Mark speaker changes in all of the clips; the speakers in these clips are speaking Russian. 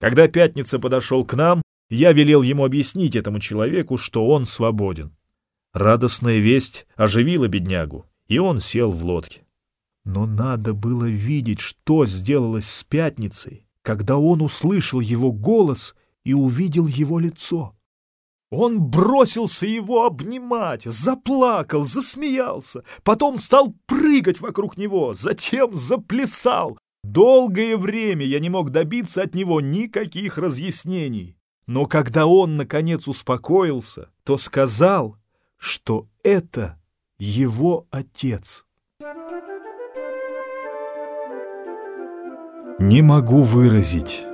Speaker 1: Когда Пятница подошел к нам, я велел ему объяснить этому человеку, что он свободен. Радостная весть оживила беднягу, и он сел в лодке. Но надо было видеть, что сделалось с Пятницей, когда он услышал его голос и увидел его лицо. Он бросился его обнимать, заплакал, засмеялся, потом стал прыгать вокруг него, затем заплясал. Долгое время я не мог добиться от него никаких разъяснений. Но когда он, наконец, успокоился, то сказал, что это его отец. Не могу выразить,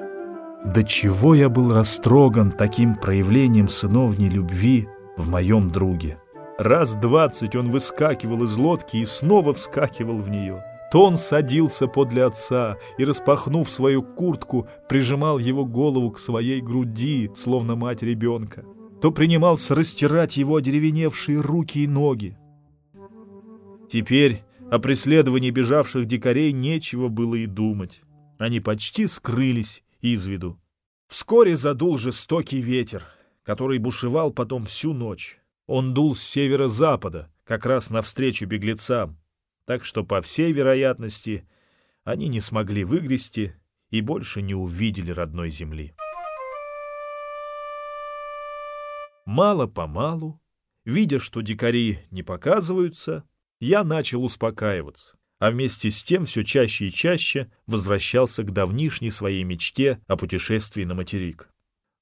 Speaker 1: до чего я был растроган таким проявлением сыновней любви в моем друге. Раз двадцать он выскакивал из лодки и снова вскакивал в нее. То он садился подле отца и, распахнув свою куртку, прижимал его голову к своей груди, словно мать ребенка, то принимался растирать его одеревеневшие руки и ноги. Теперь о преследовании бежавших дикарей нечего было и думать. Они почти скрылись из виду. Вскоре задул жестокий ветер, который бушевал потом всю ночь. Он дул с северо-запада, как раз навстречу беглецам, так что, по всей вероятности, они не смогли выгрести и больше не увидели родной земли. Мало-помалу, видя, что дикари не показываются, я начал успокаиваться а вместе с тем все чаще и чаще возвращался к давнишней своей мечте о путешествии на материк.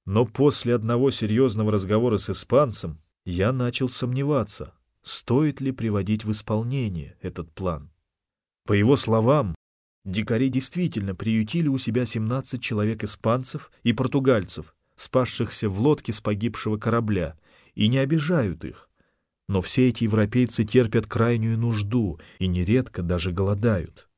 Speaker 1: Но после одного серьезного разговора с испанцем я начал сомневаться, стоит ли приводить в исполнение этот план. По его словам, дикари действительно приютили у себя 17 человек испанцев и португальцев, спасшихся в лодке с погибшего корабля, и не обижают их, но все эти европейцы терпят крайнюю нужду и нередко даже голодают.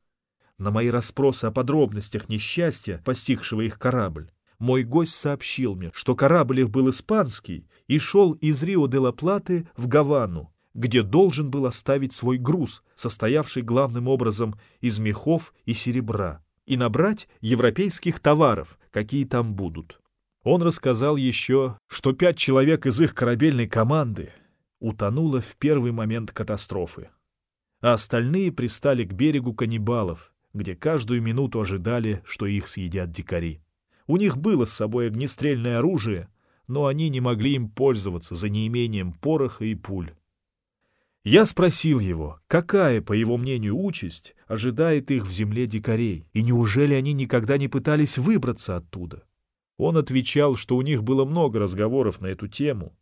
Speaker 1: На мои расспросы о подробностях несчастья, постигшего их корабль, мой гость сообщил мне, что корабль их был испанский и шел из Рио-де-ла-Платы в Гавану, где должен был оставить свой груз, состоявший главным образом из мехов и серебра, и набрать европейских товаров, какие там будут. Он рассказал еще, что пять человек из их корабельной команды утонула в первый момент катастрофы. А остальные пристали к берегу каннибалов, где каждую минуту ожидали, что их съедят дикари. У них было с собой огнестрельное оружие, но они не могли им пользоваться за неимением пороха и пуль. Я спросил его, какая, по его мнению, участь ожидает их в земле дикарей, и неужели они никогда не пытались выбраться оттуда? Он отвечал, что у них было много разговоров на эту тему,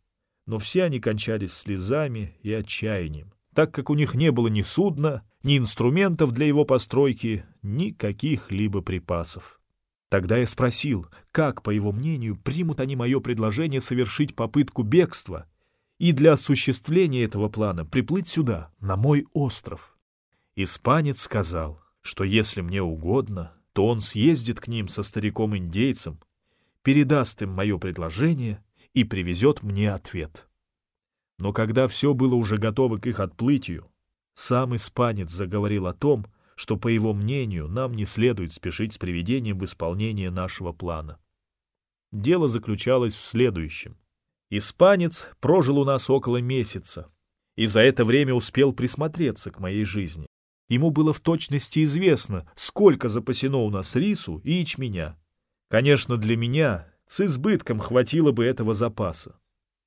Speaker 1: но все они кончались слезами и отчаянием, так как у них не было ни судна, ни инструментов для его постройки, ни каких-либо припасов. Тогда я спросил, как, по его мнению, примут они мое предложение совершить попытку бегства и для осуществления этого плана приплыть сюда, на мой остров. Испанец сказал, что если мне угодно, то он съездит к ним со стариком-индейцем, передаст им мое предложение и привезет мне ответ. Но когда все было уже готово к их отплытию, сам испанец заговорил о том, что, по его мнению, нам не следует спешить с приведением в исполнение нашего плана. Дело заключалось в следующем. Испанец прожил у нас около месяца, и за это время успел присмотреться к моей жизни. Ему было в точности известно, сколько запасено у нас рису и ячменя. Конечно, для меня с избытком хватило бы этого запаса.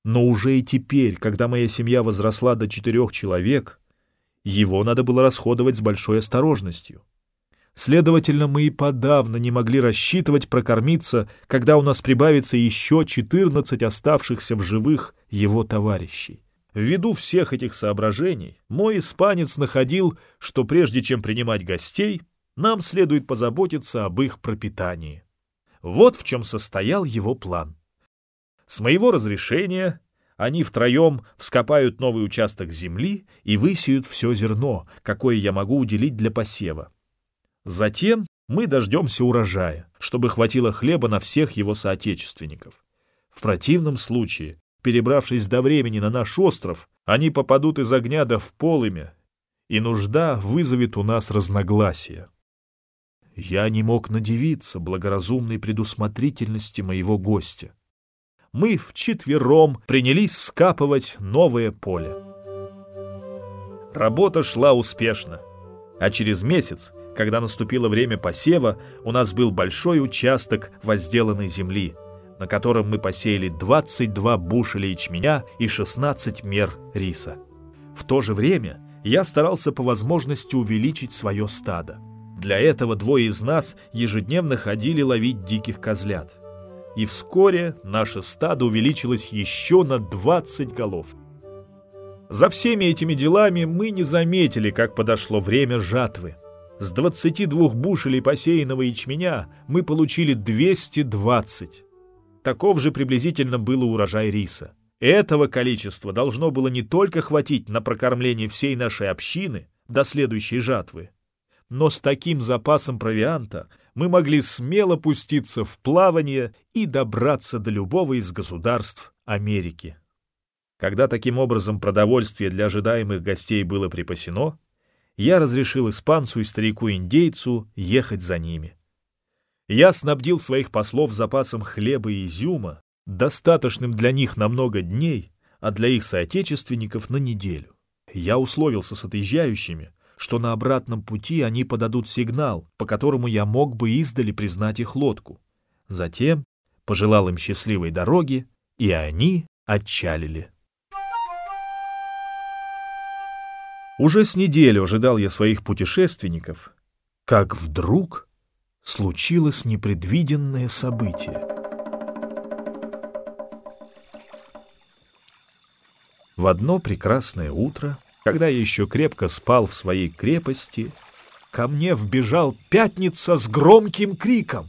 Speaker 1: Но уже и теперь, когда моя семья возросла до четырех человек, его надо было расходовать с большой осторожностью. Следовательно, мы и подавно не могли рассчитывать прокормиться, когда у нас прибавится еще 14 оставшихся в живых его товарищей. Ввиду всех этих соображений, мой испанец находил, что прежде чем принимать гостей, нам следует позаботиться об их пропитании. Вот в чем состоял его план. С моего разрешения они втроем вскопают новый участок земли и высеют все зерно, какое я могу уделить для посева. Затем мы дождемся урожая, чтобы хватило хлеба на всех его соотечественников. В противном случае, перебравшись до времени на наш остров, они попадут из огня до в полымя, и нужда вызовет у нас разногласия. Я не мог надевиться благоразумной предусмотрительности моего гостя. Мы вчетвером принялись вскапывать новое поле. Работа шла успешно, а через месяц, когда наступило время посева, у нас был большой участок возделанной земли, на котором мы посеяли 22 бушеля ячменя и 16 мер риса. В то же время я старался по возможности увеличить свое стадо. Для этого двое из нас ежедневно ходили ловить диких козлят. И вскоре наше стадо увеличилось еще на 20 голов. За всеми этими делами мы не заметили, как подошло время жатвы. С 22 бушелей посеянного ячменя мы получили 220. Таков же приблизительно был урожай риса. Этого количества должно было не только хватить на прокормление всей нашей общины до следующей жатвы, но с таким запасом провианта мы могли смело пуститься в плавание и добраться до любого из государств Америки. Когда таким образом продовольствие для ожидаемых гостей было припасено, я разрешил испанцу и старику-индейцу ехать за ними. Я снабдил своих послов запасом хлеба и изюма, достаточным для них на много дней, а для их соотечественников на неделю. Я условился с отъезжающими, что на обратном пути они подадут сигнал, по которому я мог бы издали признать их лодку. Затем пожелал им счастливой дороги, и они отчалили. Уже с неделю ожидал я своих путешественников, как вдруг случилось непредвиденное событие. В одно прекрасное утро когда я еще крепко спал в своей крепости, ко мне вбежал пятница с громким криком.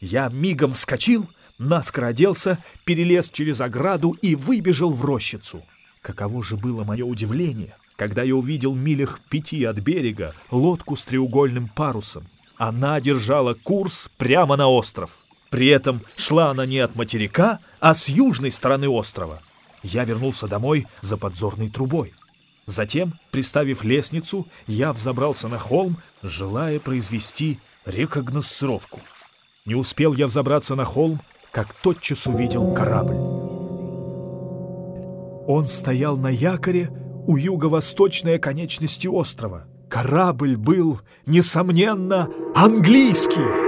Speaker 1: Я мигом вскочил, наскоро оделся, перелез через ограду и выбежал в рощицу. Каково же было мое удивление, когда я увидел милях пяти от берега лодку с треугольным парусом. Она держала курс прямо на остров. При этом шла она не от материка, а с южной стороны острова. Я вернулся домой за подзорной трубой. Затем, приставив лестницу, я взобрался на холм, желая произвести рекогносцировку. Не успел я взобраться на холм, как тотчас увидел корабль. Он стоял на якоре у юго-восточной оконечности острова. Корабль был, несомненно, английский.